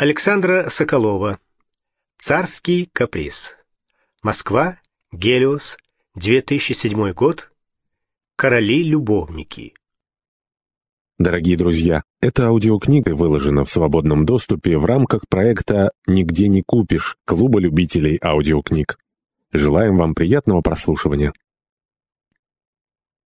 Александра Соколова. Царский каприз. Москва. Гелиос. 2007 год. Короли-любовники. Дорогие друзья, эта аудиокнига выложена в свободном доступе в рамках проекта «Нигде не купишь» Клуба любителей аудиокниг. Желаем вам приятного прослушивания.